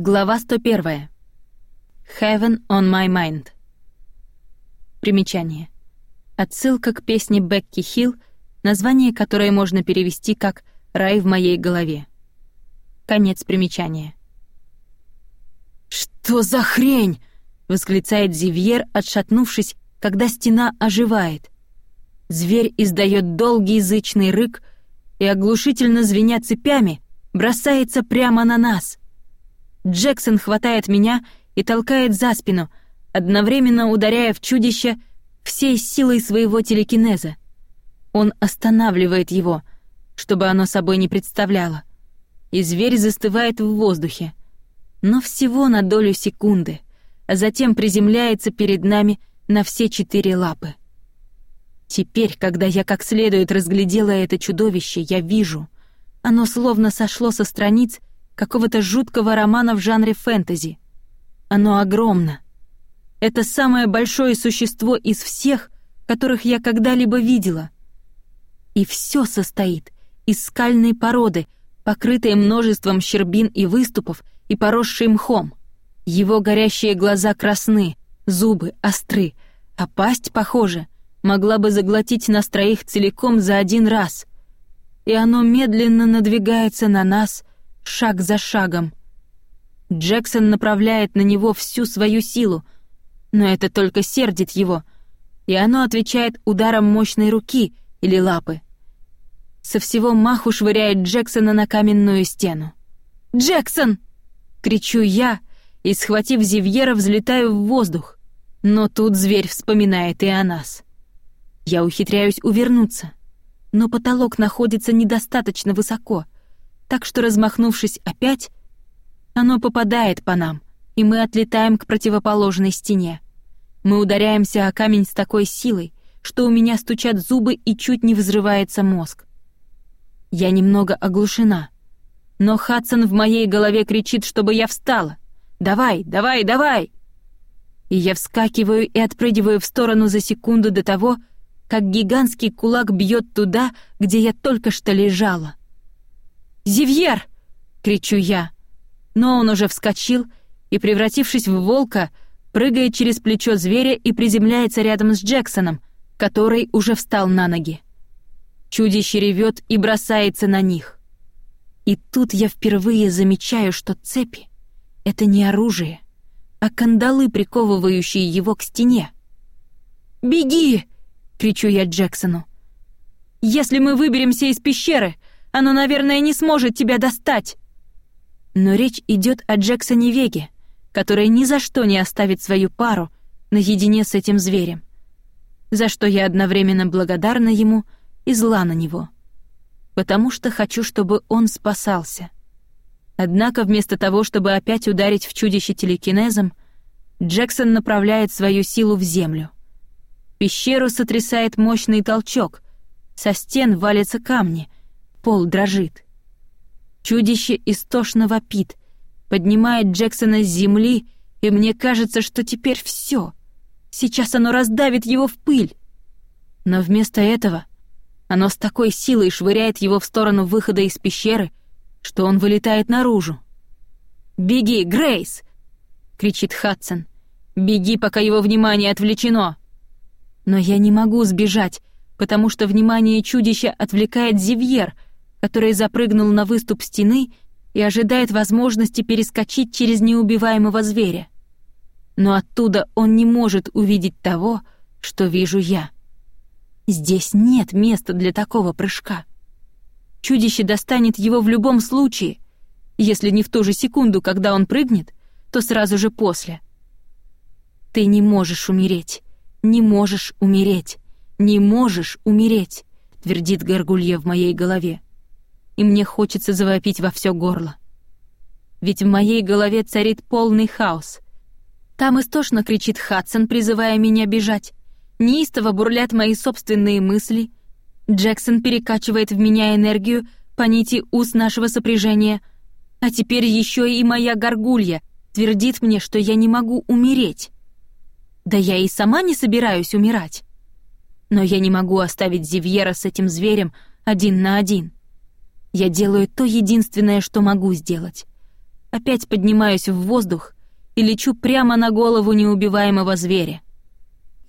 Глава 101. Heaven on my mind. Примечание. Отсылка к песне Бекки Хилл, название которой можно перевести как «Рай в моей голове». Конец примечания. «Что за хрень?» — восклицает Зивьер, отшатнувшись, когда стена оживает. Зверь издает долгий язычный рык и, оглушительно звеня цепями, бросается прямо на нас — Джексон хватает меня и толкает за спину, одновременно ударяя в чудище всей силой своего телекинеза. Он останавливает его, чтобы оно собой не представляло. И зверь застывает в воздухе. Но всего на долю секунды, а затем приземляется перед нами на все четыре лапы. Теперь, когда я как следует разглядела это чудовище, я вижу. Оно словно сошло со страниц какого-то жуткого романа в жанре фэнтези. Оно огромно. Это самое большое существо из всех, которых я когда-либо видела. И все состоит из скальной породы, покрытой множеством щербин и выступов и поросшей мхом. Его горящие глаза красны, зубы остры, а пасть, похоже, могла бы заглотить нас троих целиком за один раз. И оно медленно надвигается на нас, шаг за шагом. Джексон направляет на него всю свою силу, но это только сердит его, и оно отвечает ударом мощной руки или лапы. Со всего маху швыряет Джексона на каменную стену. «Джексон!» — кричу я, и, схватив Зивьера, взлетаю в воздух. Но тут зверь вспоминает и о нас. Я ухитряюсь увернуться, но потолок находится недостаточно высоко — так что, размахнувшись опять, оно попадает по нам, и мы отлетаем к противоположной стене. Мы ударяемся о камень с такой силой, что у меня стучат зубы и чуть не взрывается мозг. Я немного оглушена, но Хадсон в моей голове кричит, чтобы я встала. «Давай, давай, давай!» И я вскакиваю и отпрыгиваю в сторону за секунду до того, как гигантский кулак бьет туда, где я только что лежала. «Зивьер!» — кричу я. Но он уже вскочил и, превратившись в волка, прыгает через плечо зверя и приземляется рядом с Джексоном, который уже встал на ноги. Чудище ревет и бросается на них. И тут я впервые замечаю, что цепи — это не оружие, а кандалы, приковывающие его к стене. «Беги!» — кричу я Джексону. «Если мы выберемся из пещеры, оно, наверное, не сможет тебя достать. Но речь идет о Джексоне Веге, который ни за что не оставит свою пару наедине с этим зверем. За что я одновременно благодарна ему и зла на него. Потому что хочу, чтобы он спасался. Однако вместо того, чтобы опять ударить в чудище телекинезом, Джексон направляет свою силу в землю. Пещеру сотрясает мощный толчок, со стен валятся камни — Пол дрожит. Чудище истошно вопит, поднимает Джексона с земли, и мне кажется, что теперь все. Сейчас оно раздавит его в пыль. Но вместо этого оно с такой силой швыряет его в сторону выхода из пещеры, что он вылетает наружу. «Беги, Грейс!» — кричит Хадсон. «Беги, пока его внимание отвлечено!» Но я не могу сбежать, потому что внимание чудища отвлекает Зивьер — который запрыгнул на выступ стены и ожидает возможности перескочить через неубиваемого зверя. Но оттуда он не может увидеть того, что вижу я. Здесь нет места для такого прыжка. Чудище достанет его в любом случае, если не в ту же секунду, когда он прыгнет, то сразу же после. Ты не можешь умереть, не можешь умереть, не можешь умереть, твердит горгулья в моей голове и мне хочется завопить во все горло. Ведь в моей голове царит полный хаос. Там истошно кричит Хадсон, призывая меня бежать. Неистово бурлят мои собственные мысли. Джексон перекачивает в меня энергию по нити уз нашего сопряжения. А теперь еще и моя горгулья твердит мне, что я не могу умереть. Да я и сама не собираюсь умирать. Но я не могу оставить Зивьера с этим зверем один на один. Я делаю то единственное, что могу сделать. опять поднимаюсь в воздух и лечу прямо на голову неубиваемого зверя.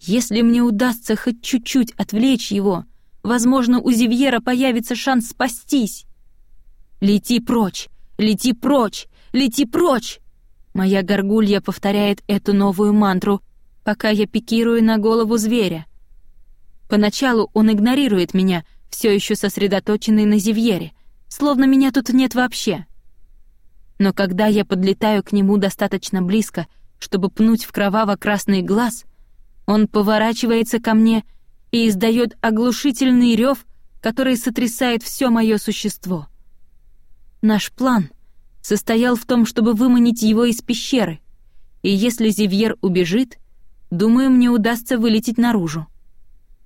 Если мне удастся хоть чуть-чуть отвлечь его, возможно, у Зивьера появится шанс спастись. «Лети прочь! Лети прочь! Лети прочь!» Моя горгулья повторяет эту новую мантру, пока я пикирую на голову зверя. Поначалу он игнорирует меня, все еще сосредоточенный на Зивьере, словно меня тут нет вообще. Но когда я подлетаю к нему достаточно близко, чтобы пнуть в кроваво-красный глаз, он поворачивается ко мне и издает оглушительный рев, который сотрясает все мое существо. Наш план состоял в том, чтобы выманить его из пещеры, и если Зивьер убежит, думаю, мне удастся вылететь наружу.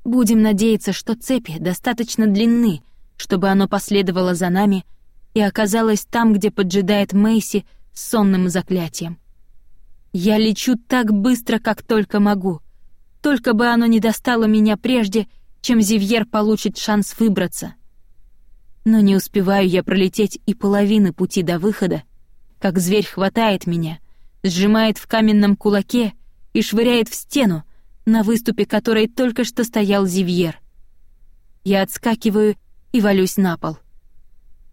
Будем надеяться, что цепи достаточно длинны, чтобы оно последовало за нами и оказалось там, где поджидает Мэйси с сонным заклятием. Я лечу так быстро, как только могу, только бы оно не достало меня прежде, чем Зивьер получит шанс выбраться. Но не успеваю я пролететь и половины пути до выхода, как зверь хватает меня, сжимает в каменном кулаке и швыряет в стену, на выступе которой только что стоял Зивьер. Я отскакиваю и валюсь на пол.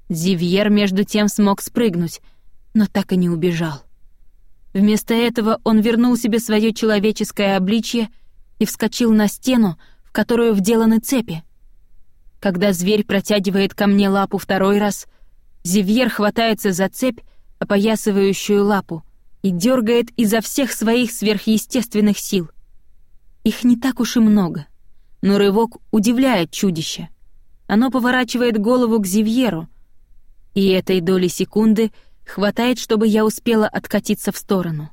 Зивьер между тем смог спрыгнуть, но так и не убежал. Вместо этого он вернул себе свое человеческое обличье и вскочил на стену, в которую вделаны цепи. Когда зверь протягивает ко мне лапу второй раз, Зивьер хватается за цепь, опоясывающую лапу, и дергает изо всех своих сверхъестественных сил. Их не так уж и много, но рывок удивляет чудище. Оно поворачивает голову к Зивьеру, и этой доли секунды хватает, чтобы я успела откатиться в сторону.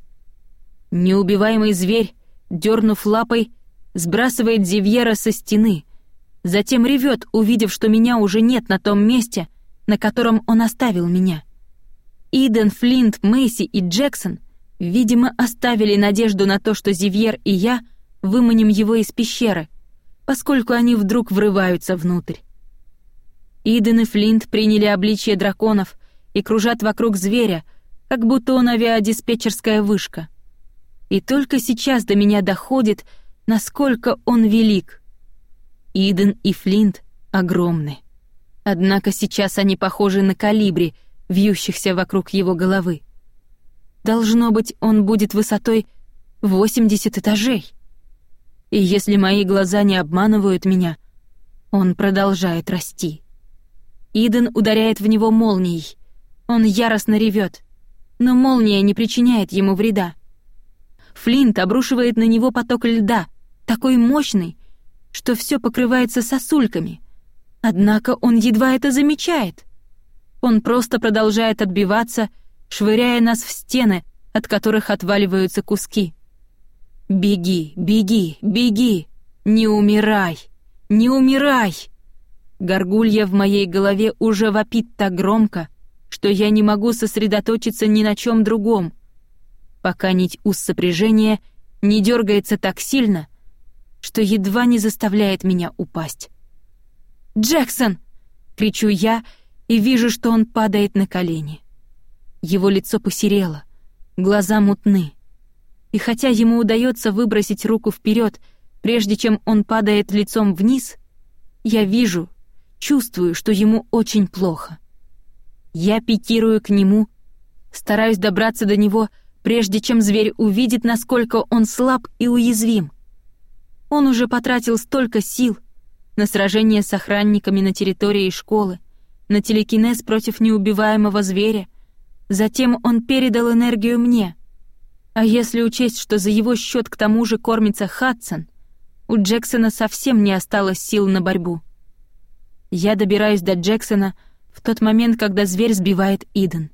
Неубиваемый зверь, дернув лапой, сбрасывает Зивьера со стены, затем ревет, увидев, что меня уже нет на том месте, на котором он оставил меня. Иден, Флинт, Мэйси и Джексон, видимо, оставили надежду на то, что Зивьер и я выманим его из пещеры, поскольку они вдруг врываются внутрь. Иден и Флинт приняли обличие драконов и кружат вокруг зверя, как будто он авиадиспетчерская вышка. И только сейчас до меня доходит, насколько он велик. Иден и Флинт огромны. Однако сейчас они похожи на калибри, вьющихся вокруг его головы. Должно быть, он будет высотой 80 этажей. И если мои глаза не обманывают меня, он продолжает расти. Иден ударяет в него молнией. Он яростно ревет, но молния не причиняет ему вреда. Флинт обрушивает на него поток льда, такой мощный, что все покрывается сосульками. Однако он едва это замечает. Он просто продолжает отбиваться, швыряя нас в стены, от которых отваливаются куски. «Беги, беги, беги! Не умирай! Не умирай!» Горгулья в моей голове уже вопит так громко, что я не могу сосредоточиться ни на чем другом, пока нить уз сопряжения не дергается так сильно, что едва не заставляет меня упасть. «Джексон!» — кричу я и вижу, что он падает на колени. Его лицо посерело, глаза мутны. И хотя ему удается выбросить руку вперед, прежде чем он падает лицом вниз, я вижу, чувствую, что ему очень плохо. Я пикирую к нему, стараюсь добраться до него, прежде чем зверь увидит, насколько он слаб и уязвим. Он уже потратил столько сил на сражение с охранниками на территории школы, на телекинез против неубиваемого зверя. Затем он передал энергию мне. А если учесть, что за его счет к тому же кормится Хадсон, у Джексона совсем не осталось сил на борьбу. Я добираюсь до Джексона в тот момент, когда зверь сбивает Иден.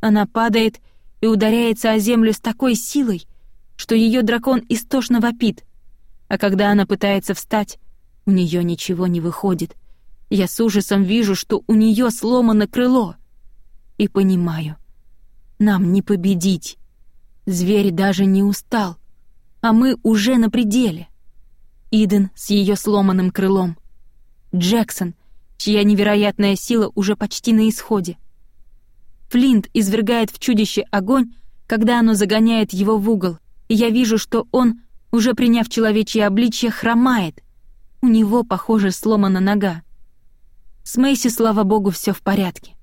Она падает и ударяется о землю с такой силой, что ее дракон истошно вопит — а когда она пытается встать, у нее ничего не выходит. Я с ужасом вижу, что у нее сломано крыло. И понимаю, нам не победить. Зверь даже не устал, а мы уже на пределе. Иден с ее сломанным крылом. Джексон, чья невероятная сила уже почти на исходе. Флинт извергает в чудище огонь, когда оно загоняет его в угол, и я вижу, что он, уже приняв человечье обличье, хромает. У него, похоже, сломана нога. С Мэйси, слава богу, все в порядке.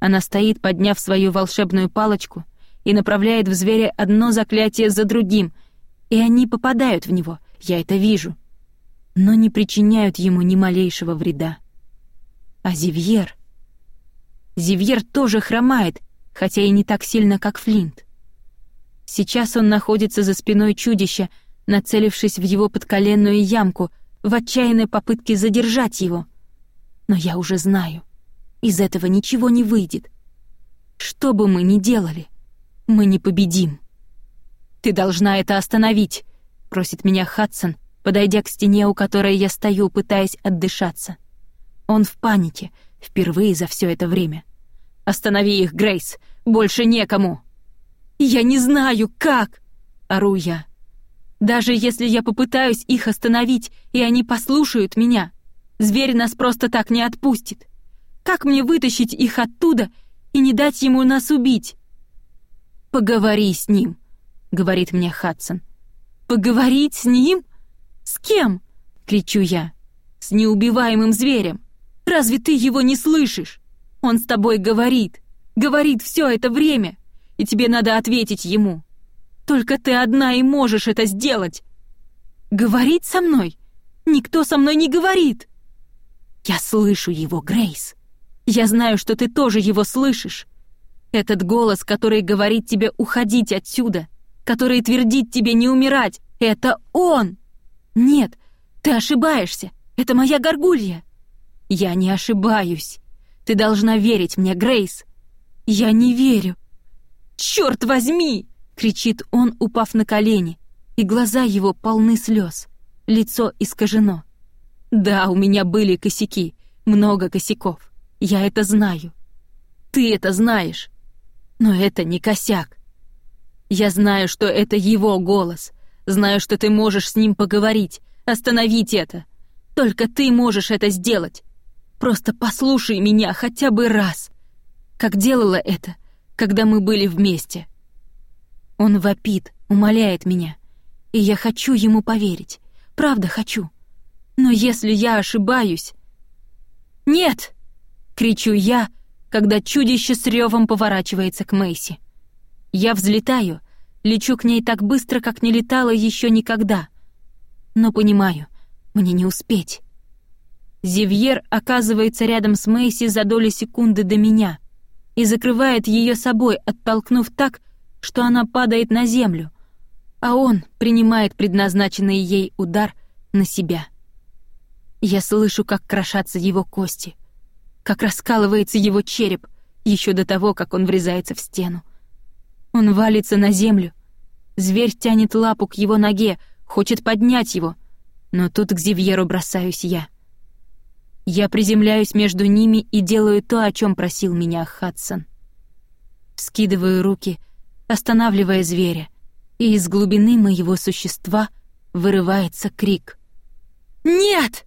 Она стоит, подняв свою волшебную палочку, и направляет в зверя одно заклятие за другим, и они попадают в него, я это вижу, но не причиняют ему ни малейшего вреда. А Зивьер... Зивьер тоже хромает, хотя и не так сильно, как Флинт. Сейчас он находится за спиной чудища, нацелившись в его подколенную ямку, в отчаянной попытке задержать его. Но я уже знаю, из этого ничего не выйдет. Что бы мы ни делали, мы не победим. «Ты должна это остановить», — просит меня Хадсон, подойдя к стене, у которой я стою, пытаясь отдышаться. Он в панике, впервые за все это время. «Останови их, Грейс! Больше некому!» «Я не знаю, как!» — ору я. «Даже если я попытаюсь их остановить, и они послушают меня, зверь нас просто так не отпустит. Как мне вытащить их оттуда и не дать ему нас убить?» «Поговори с ним», — говорит мне Хадсон. «Поговорить с ним? С кем?» — кричу я. «С неубиваемым зверем. Разве ты его не слышишь? Он с тобой говорит, говорит все это время, и тебе надо ответить ему. Только ты одна и можешь это сделать. Говорить со мной? Никто со мной не говорит. Я слышу его, Грейс. Я знаю, что ты тоже его слышишь. Этот голос, который говорит тебе уходить отсюда, который твердит тебе не умирать, это он. Нет, ты ошибаешься. Это моя горгулья. Я не ошибаюсь. Ты должна верить мне, Грейс. Я не верю. Черт возьми! кричит он, упав на колени, и глаза его полны слез, лицо искажено. Да, у меня были косяки, много косяков. Я это знаю. Ты это знаешь. Но это не косяк. Я знаю, что это его голос. Знаю, что ты можешь с ним поговорить, остановить это. Только ты можешь это сделать. Просто послушай меня хотя бы раз, как делала это, когда мы были вместе. Он вопит, умоляет меня, и я хочу ему поверить. Правда хочу. Но если я ошибаюсь... «Нет!» — кричу я, когда чудище с ревом поворачивается к Мэйси. Я взлетаю, лечу к ней так быстро, как не летала еще никогда. Но понимаю, мне не успеть. Зивьер оказывается рядом с Мэйси за доли секунды до меня и закрывает ее собой, оттолкнув так, что она падает на землю, а он принимает предназначенный ей удар на себя. Я слышу, как крошатся его кости, как раскалывается его череп еще до того, как он врезается в стену. Он валится на землю. Зверь тянет лапу к его ноге, хочет поднять его, но тут к Зивьеру бросаюсь я — я приземляюсь между ними и делаю то, о чем просил меня Хадсон. Скидываю руки, останавливая зверя, и из глубины моего существа вырывается крик. «Нет!»